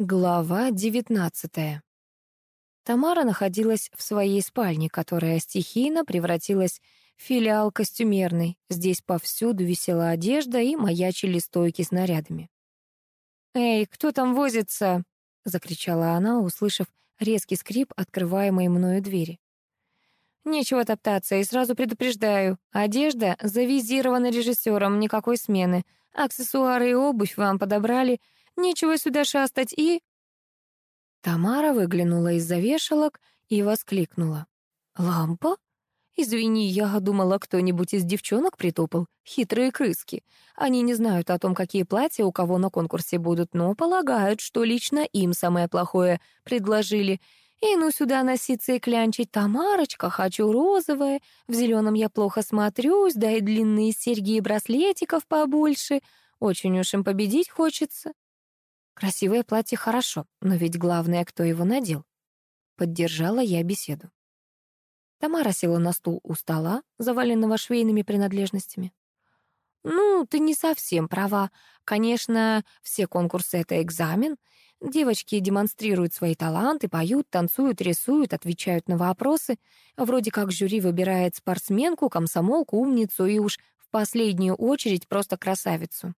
Глава девятнадцатая. Тамара находилась в своей спальне, которая стихийно превратилась в филиал костюмерной. Здесь повсюду висела одежда и маячили стойки с нарядами. «Эй, кто там возится?» — закричала она, услышав резкий скрип открываемой мною двери. «Нечего топтаться, и сразу предупреждаю. Одежда завизирована режиссером, никакой смены. Аксессуары и обувь вам подобрали — Нечего сюда шастать и...» Тамара выглянула из-за вешалок и воскликнула. «Лампа? Извини, я думала, кто-нибудь из девчонок притопал. Хитрые крыски. Они не знают о том, какие платья у кого на конкурсе будут, но полагают, что лично им самое плохое предложили. И ну сюда носиться и клянчить. Тамарочка, хочу розовое. В зеленом я плохо смотрюсь, да и длинные серьги и браслетиков побольше. Очень уж им победить хочется. Красивое платье хорошо, но ведь главное, кто его надел. Поддержала я беседу. Тамара села на стул у стола, заваленного швейными принадлежностями. «Ну, ты не совсем права. Конечно, все конкурсы — это экзамен. Девочки демонстрируют свои таланты, поют, танцуют, рисуют, отвечают на вопросы. Вроде как жюри выбирает спортсменку, комсомолку, умницу и уж в последнюю очередь просто красавицу.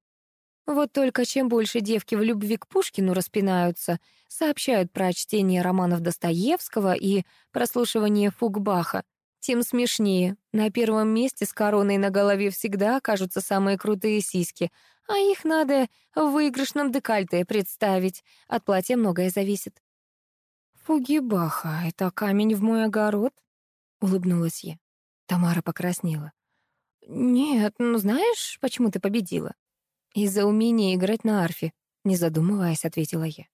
Вот только чем больше девки в любви к Пушкину распинаются, сообщают про чтение романов Достоевского и прослушивание Фугбаха, тем смешнее. На первом месте с короной на голове всегда окажутся самые крутые сиськи, а их надо в выигрышном декольте представить. От платья многое зависит. «Фугибаха — это камень в мой огород?» — улыбнулась я. Тамара покраснела. «Нет, ну знаешь, почему ты победила?» «Из-за умения играть на арфе», — не задумываясь, ответила я.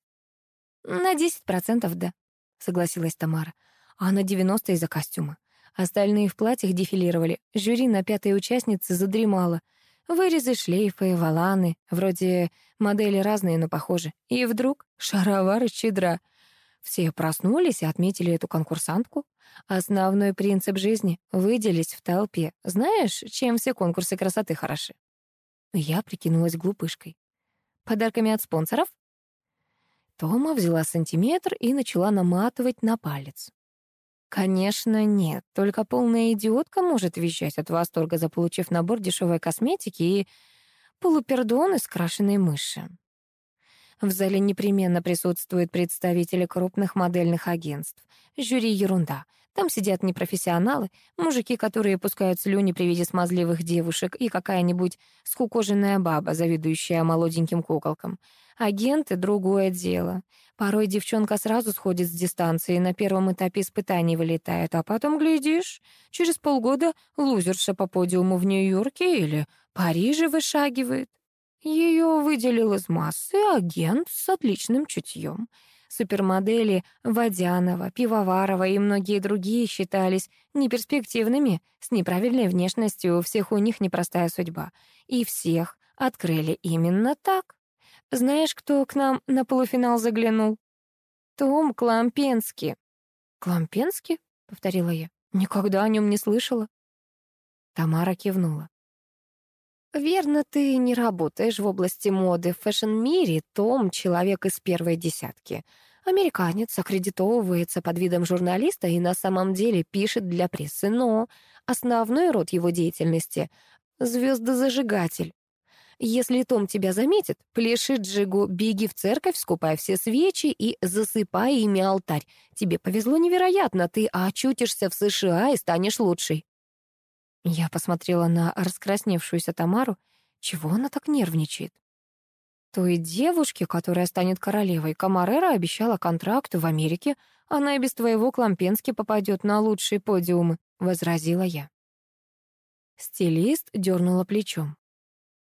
«На десять процентов, да», — согласилась Тамара. «А на девяносто из-за костюма. Остальные в платьях дефилировали. Жюри на пятой участнице задремало. Вырезы, шлейфы, валаны. Вроде модели разные, но похожи. И вдруг шаровары щедра. Все проснулись и отметили эту конкурсантку. Основной принцип жизни — выделись в толпе. Знаешь, чем все конкурсы красоты хороши? Я прикинулась глупышкой. Подарками от спонсоров? Тома взяла сантиметр и начала наматывать на палец. Конечно, нет. Только полная идиотка может визжать от восторга, заполучив набор дешевой косметики и полупердон из крашеной мыши. В зале непременно присутствуют представители крупных модельных агентств. Жюри — ерунда — там сидят непрофессионалы, мужики, которые пускают слюни при виде смазливых девушек, и какая-нибудь скукоженная баба, завидующая молоденьким куколкам. Агенты — другое дело. Порой девчонка сразу сходит с дистанции, на первом этапе испытаний вылетает, а потом, глядишь, через полгода лузерша по подиуму в Нью-Йорке или Париже вышагивает. Ее выделил из массы агент с отличным чутьем — Супермодели Водянова, Пивоварова и многие другие считались неперспективными, с неправильной внешностью, у всех у них непростая судьба. И всех открыли именно так. Знаешь, кто к нам на полуфинал заглянул? Том Клампенский. «Клампенский?» — повторила я. «Никогда о нем не слышала». Тамара кивнула. «Верно, ты не работаешь в области моды. В фэшн-мире Том — человек из первой десятки. Американец аккредитовывается под видом журналиста и на самом деле пишет для прессы, но основной род его деятельности — звездозажигатель. Если Том тебя заметит, пляши джигу, беги в церковь, скупай все свечи и засыпай ими алтарь. Тебе повезло невероятно, ты очутишься в США и станешь лучшей. Я посмотрела на раскрасневшуюся Тамару. Чего она так нервничает? Той девушке, которая станет королевой, Камарера обещала контракт в Америке. Она и без твоего Клампенски попадет на лучшие подиумы, — возразила я. Стилист дернула плечом.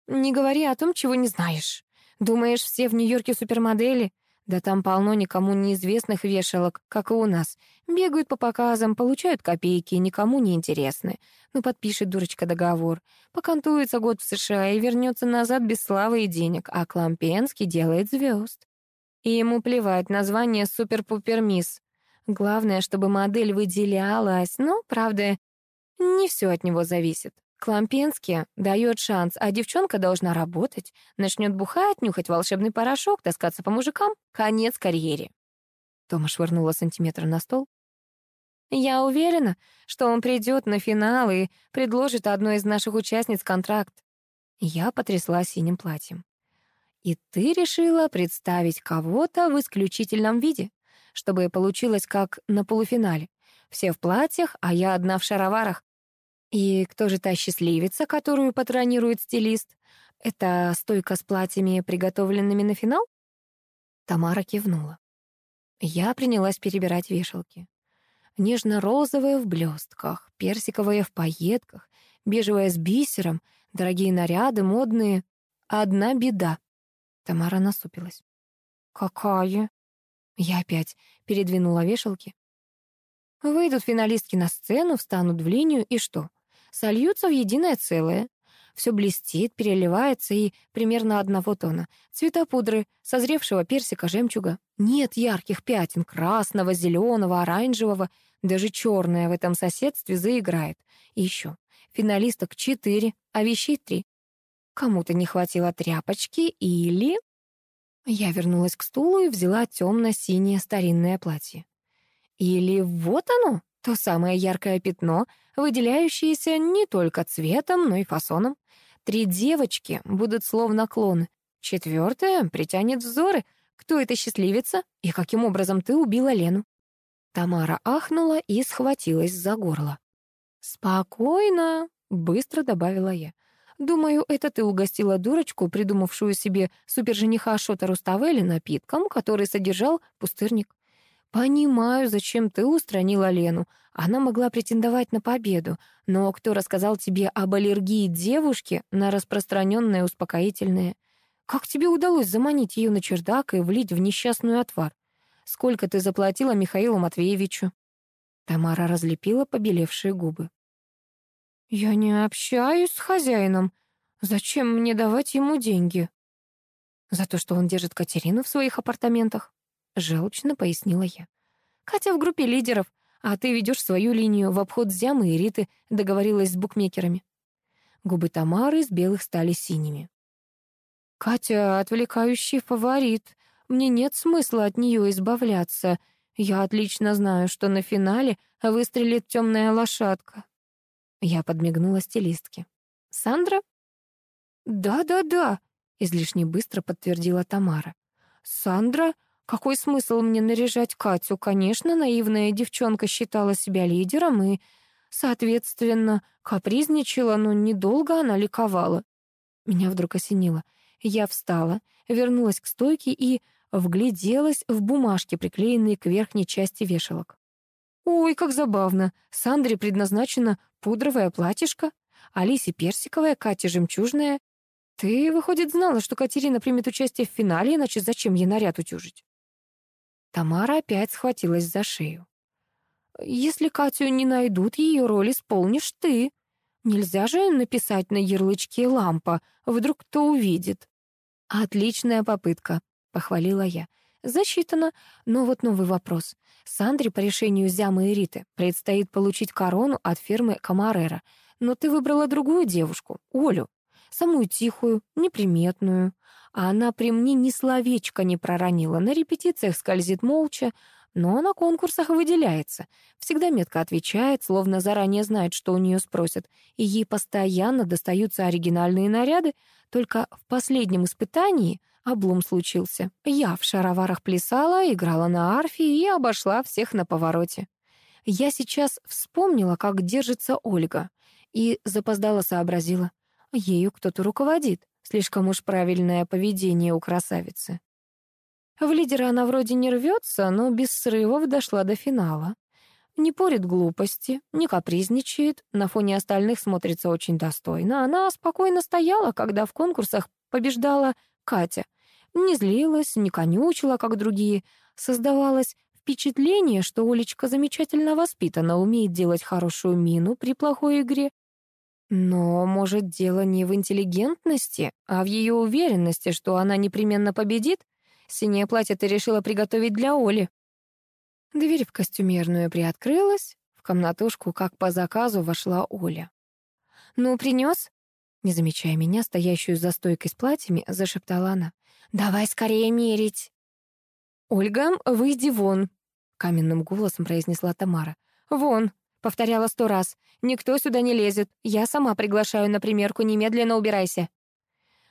«Не говори о том, чего не знаешь. Думаешь, все в Нью-Йорке супермодели? Да там полно никому неизвестных вешалок, как и у нас. Бегают по показам, получают копейки, никому не интересны. Ну, подпишет дурочка договор. Покантуется год в США и вернется назад без славы и денег, а Клампенский делает звезд. И ему плевать, название «Супер-пупер-мисс». Главное, чтобы модель выделялась, но, правда, не все от него зависит. Клампинский дает шанс, а девчонка должна работать, начнет бухать, нюхать волшебный порошок, таскаться по мужикам. Конец карьере. Тома швырнула сантиметр на стол. Я уверена, что он придет на финал и предложит одной из наших участниц контракт. Я потрясла синим платьем. И ты решила представить кого-то в исключительном виде, чтобы получилось как на полуфинале. Все в платьях, а я одна в шароварах. И кто же та счастливица, которую патронирует стилист? Это стойка с платьями, приготовленными на финал? Тамара кивнула. Я принялась перебирать вешалки. Нежно-розовые в блестках, персиковые в пайетках, бежевая с бисером, дорогие наряды, модные. Одна беда. Тамара насупилась. «Какая?» Я опять передвинула вешалки. Выйдут финалистки на сцену, встанут в линию, и что? Сольются в единое целое. Все блестит, переливается и примерно одного тона. Цвета пудры, созревшего персика, жемчуга. Нет ярких пятен, красного, зеленого, оранжевого. Даже черное в этом соседстве заиграет. И еще. Финалисток четыре, а вещей три. Кому-то не хватило тряпочки или... Я вернулась к стулу и взяла темно-синее старинное платье. Или вот оно, то самое яркое пятно, выделяющееся не только цветом, но и фасоном. Три девочки будут словно клоны. Четвертая притянет взоры. Кто эта счастливица и каким образом ты убила Лену? Тамара ахнула и схватилась за горло. «Спокойно», — быстро добавила я. «Думаю, это ты угостила дурочку, придумавшую себе супержениха Шота Руставели напитком, который содержал пустырник. Понимаю, зачем ты устранила Лену. Она могла претендовать на победу. Но кто рассказал тебе об аллергии девушки на распространенное успокоительное? Как тебе удалось заманить ее на чердак и влить в несчастную отвар? Сколько ты заплатила Михаилу Матвеевичу?» Тамара разлепила побелевшие губы. «Я не общаюсь с хозяином. Зачем мне давать ему деньги?» «За то, что он держит Катерину в своих апартаментах», — желчно пояснила я. «Катя в группе лидеров, а ты ведешь свою линию в обход Зямы и Риты, договорилась с букмекерами». Губы Тамары из белых стали синими. «Катя — отвлекающий фаворит. Мне нет смысла от нее избавляться. Я отлично знаю, что на финале выстрелит темная лошадка. Я подмигнула стилистке. «Сандра?» «Да-да-да», — излишне быстро подтвердила Тамара. «Сандра? Какой смысл мне наряжать Катю? Конечно, наивная девчонка считала себя лидером и, соответственно, капризничала, но недолго она ликовала». Меня вдруг осенило. Я встала, вернулась к стойке и вгляделась в бумажки, приклеенные к верхней части вешалок. Ой, как забавно. Сандре предназначено пудровое платьишко, Алисе персиковое, Кате жемчужное. Ты, выходит, знала, что Катерина примет участие в финале, иначе зачем ей наряд утюжить? Тамара опять схватилась за шею. Если Катю не найдут, ее роль исполнишь ты. Нельзя же написать на ярлычке «лампа», вдруг кто увидит. Отличная попытка, похвалила я. Засчитано. Но вот новый вопрос. Сандре по решению Зямы и Риты предстоит получить корону от фирмы Камарера. Но ты выбрала другую девушку, Олю. Самую тихую, неприметную. А она при мне ни словечко не проронила. На репетициях скользит молча, но на конкурсах выделяется. Всегда метко отвечает, словно заранее знает, что у нее спросят. И ей постоянно достаются оригинальные наряды. Только в последнем испытании облом случился. Я в шароварах плясала, играла на арфе и обошла всех на повороте. Я сейчас вспомнила, как держится Ольга, и запоздала сообразила. Ею кто-то руководит. Слишком уж правильное поведение у красавицы. В лидера она вроде не рвется, но без срывов дошла до финала. Не порит глупости, не капризничает, на фоне остальных смотрится очень достойно. Она спокойно стояла, когда в конкурсах побеждала Катя. Не злилась, не конючила, как другие. Создавалось впечатление, что Олечка замечательно воспитана, умеет делать хорошую мину при плохой игре. Но, может, дело не в интеллигентности, а в ее уверенности, что она непременно победит? Синее платье ты решила приготовить для Оли. Дверь в костюмерную приоткрылась. В комнатушку, как по заказу, вошла Оля. «Ну, принес? Не замечая меня, стоящую за стойкой с платьями, зашептала она. «Давай скорее мерить!» «Ольга, выйди вон!» — каменным голосом произнесла Тамара. «Вон!» — повторяла сто раз. «Никто сюда не лезет. Я сама приглашаю на примерку, немедленно убирайся!»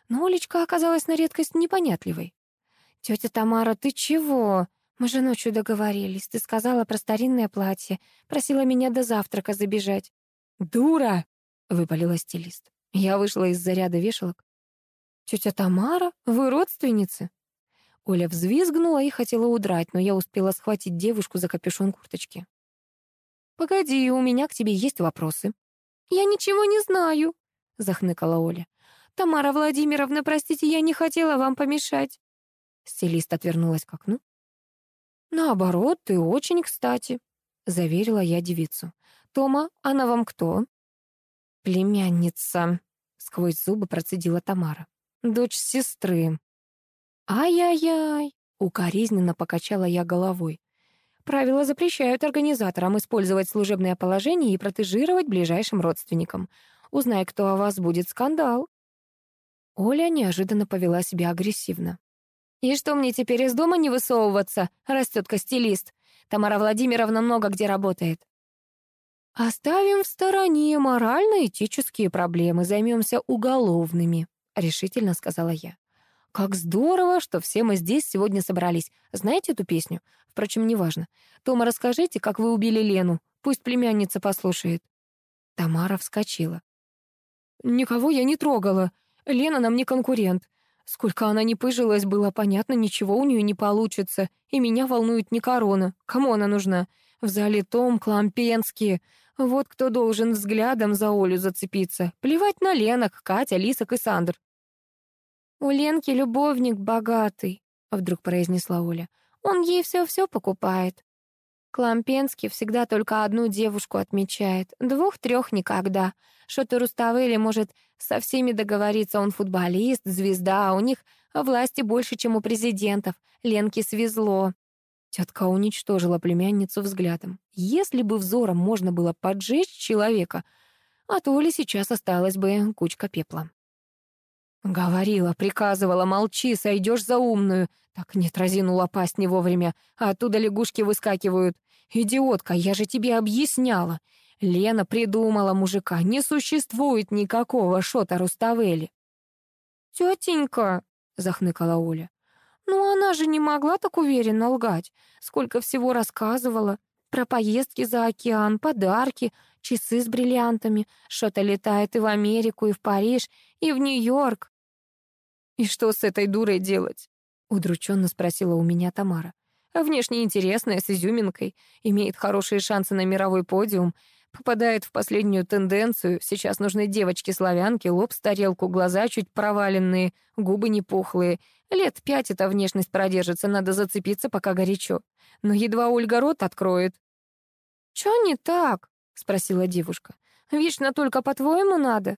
Но Олечка оказалась на редкость непонятливой. «Тетя Тамара, ты чего? Мы же ночью договорились. Ты сказала про старинное платье. Просила меня до завтрака забежать». «Дура!» — выпалила стилист. Я вышла из заряда вешалок. «Тетя Тамара? Вы родственницы?» Оля взвизгнула и хотела удрать, но я успела схватить девушку за капюшон курточки. «Погоди, у меня к тебе есть вопросы». «Я ничего не знаю», — захныкала Оля. «Тамара Владимировна, простите, я не хотела вам помешать». Стилист отвернулась к окну. «Наоборот, ты очень кстати», — заверила я девицу. «Тома, она вам кто?» «Племянница», — сквозь зубы процедила Тамара. «Дочь сестры». «Ай-яй-яй», — укоризненно покачала я головой. «Правила запрещают организаторам использовать служебное положение и протежировать ближайшим родственникам. Узнай, кто о вас будет скандал». Оля неожиданно повела себя агрессивно. «И что мне теперь из дома не высовываться?» — растет стилист. Тамара Владимировна много где работает. «Оставим в стороне морально-этические проблемы, займемся уголовными», — решительно сказала я. «Как здорово, что все мы здесь сегодня собрались. Знаете эту песню? Впрочем, неважно. Тома, расскажите, как вы убили Лену. Пусть племянница послушает». Тамара вскочила. «Никого я не трогала. Лена нам не конкурент. Сколько она не пыжилась, было понятно, ничего у нее не получится. И меня волнует не корона. Кому она нужна? В зале Том, Клампенский. Вот кто должен взглядом за Олю зацепиться. Плевать на Ленок, Катя, Лисок и Сандр. «У Ленки любовник богатый», — вдруг произнесла Оля. «Он ей все-все покупает». Клампенский всегда только одну девушку отмечает, двух-трех никогда. Что-то Руставели может со всеми договориться, он футболист, звезда, а у них власти больше, чем у президентов. Ленке свезло. Тетка уничтожила племянницу взглядом. Если бы взором можно было поджечь человека, а то ли сейчас осталась бы кучка пепла. Говорила, приказывала, молчи, сойдешь за умную. Так нет, разинула пасть не вовремя, а оттуда лягушки выскакивают. Идиотка, я же тебе объясняла. Лена придумала мужика, не существует никакого Шота Руставели. «Тетенька», — захныкала Оля, ну, она же не могла так уверенно лгать. Сколько всего рассказывала. Про поездки за океан, подарки, часы с бриллиантами. Что-то летает и в Америку, и в Париж, и в Нью-Йорк. «И что с этой дурой делать?» — удрученно спросила у меня Тамара. «Внешне интересная, с изюминкой, имеет хорошие шансы на мировой подиум, попадает в последнюю тенденцию. Сейчас нужны девочки-славянки, лоб с тарелку, глаза чуть проваленные, губы не пухлые, Лет пять эта внешность продержится, надо зацепиться, пока горячо. Но едва Ольга рот откроет. «Чё не так?» — спросила девушка. «Вечно только по-твоему надо?»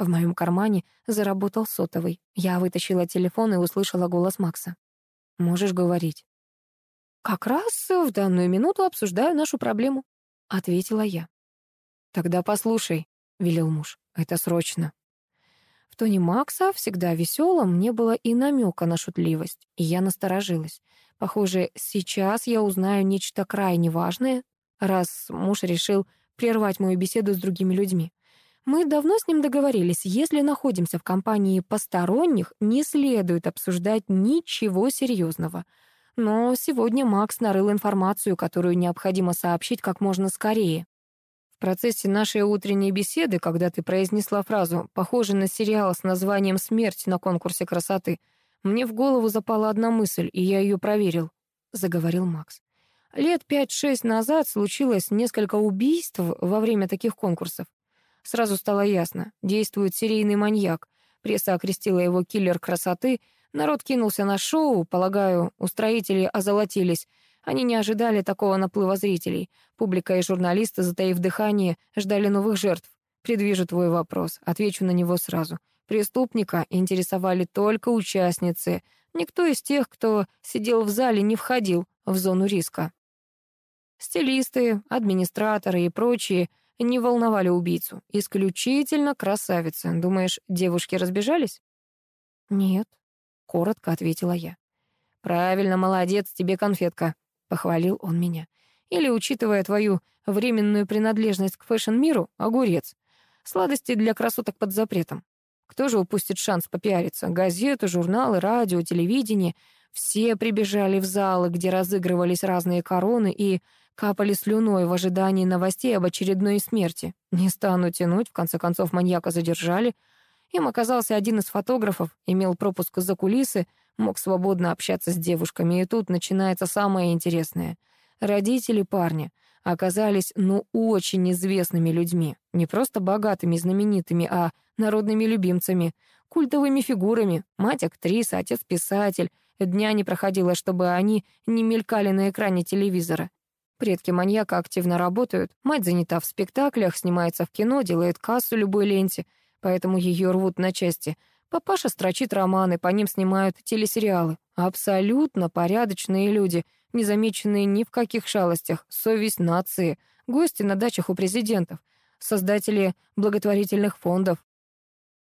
В моем кармане заработал сотовый. Я вытащила телефон и услышала голос Макса. «Можешь говорить». «Как раз в данную минуту обсуждаю нашу проблему», — ответила я. «Тогда послушай», — велел муж. «Это срочно». В тоне Макса, всегда веселом, не было и намека на шутливость, и я насторожилась. Похоже, сейчас я узнаю нечто крайне важное, раз муж решил прервать мою беседу с другими людьми. Мы давно с ним договорились, если находимся в компании посторонних, не следует обсуждать ничего серьезного. Но сегодня Макс нарыл информацию, которую необходимо сообщить как можно скорее процессе нашей утренней беседы, когда ты произнесла фразу, похожую на сериал с названием «Смерть на конкурсе красоты», мне в голову запала одна мысль, и я ее проверил», — заговорил Макс. «Лет пять-шесть назад случилось несколько убийств во время таких конкурсов. Сразу стало ясно, действует серийный маньяк. Пресса окрестила его «киллер красоты», народ кинулся на шоу, полагаю, устроители озолотились — они не ожидали такого наплыва зрителей. Публика и журналисты, затаив дыхание, ждали новых жертв. Предвижу твой вопрос, отвечу на него сразу. Преступника интересовали только участницы. Никто из тех, кто сидел в зале, не входил в зону риска. Стилисты, администраторы и прочие не волновали убийцу. Исключительно красавицы. Думаешь, девушки разбежались? Нет, коротко ответила я. Правильно, молодец, тебе конфетка, похвалил он меня. Или, учитывая твою временную принадлежность к фэшн-миру, огурец. Сладости для красоток под запретом. Кто же упустит шанс попиариться? Газеты, журналы, радио, телевидение. Все прибежали в залы, где разыгрывались разные короны и капали слюной в ожидании новостей об очередной смерти. Не стану тянуть, в конце концов маньяка задержали. Им оказался один из фотографов, имел пропуск за кулисы, мог свободно общаться с девушками, и тут начинается самое интересное. Родители парня оказались, ну, очень известными людьми. Не просто богатыми, знаменитыми, а народными любимцами, культовыми фигурами. Мать — актриса, отец — писатель. Дня не проходило, чтобы они не мелькали на экране телевизора. Предки маньяка активно работают, мать занята в спектаклях, снимается в кино, делает кассу любой ленте, поэтому ее рвут на части. Папаша строчит романы, по ним снимают телесериалы. Абсолютно порядочные люди, незамеченные ни в каких шалостях, совесть нации, гости на дачах у президентов, создатели благотворительных фондов.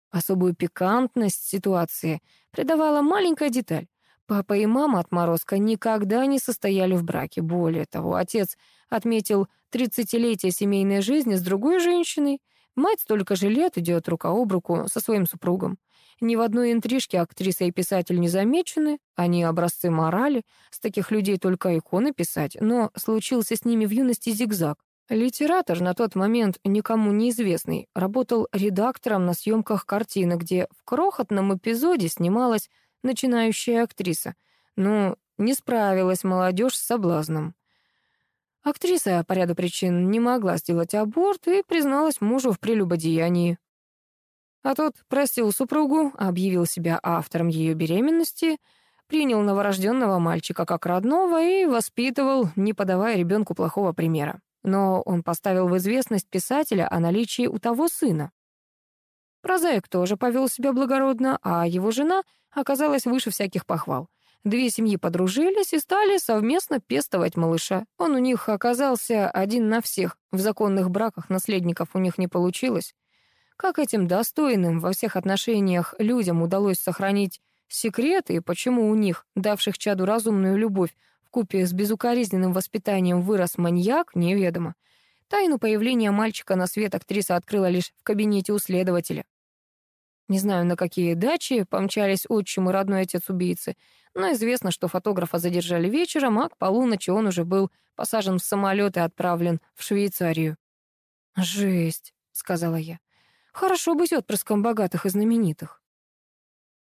Особую пикантность ситуации придавала маленькая деталь. Папа и мама отморозка никогда не состояли в браке. Более того, отец отметил тридцатилетие семейной жизни с другой женщиной. Мать столько же лет идет рука об руку со своим супругом. Ни в одной интрижке актриса и писатель не замечены, они образцы морали, с таких людей только иконы писать, но случился с ними в юности зигзаг. Литератор, на тот момент никому неизвестный, работал редактором на съемках картины, где в крохотном эпизоде снималась начинающая актриса. Ну, не справилась молодежь с соблазном. Актриса по ряду причин не могла сделать аборт и призналась мужу в прелюбодеянии. А тот простил супругу, объявил себя автором ее беременности, принял новорожденного мальчика как родного и воспитывал, не подавая ребенку плохого примера. Но он поставил в известность писателя о наличии у того сына. Прозаик тоже повел себя благородно, а его жена оказалась выше всяких похвал. Две семьи подружились и стали совместно пестовать малыша. Он у них оказался один на всех. В законных браках наследников у них не получилось. Как этим достойным во всех отношениях людям удалось сохранить секреты и почему у них, давших чаду разумную любовь, в купе с безукоризненным воспитанием вырос маньяк, неведомо. Тайну появления мальчика на свет актриса открыла лишь в кабинете у следователя. Не знаю, на какие дачи помчались отчим и родной отец убийцы, но известно, что фотографа задержали вечером, а к полуночи он уже был посажен в самолет и отправлен в Швейцарию. «Жесть», — сказала я. «Хорошо быть отпрыском богатых и знаменитых».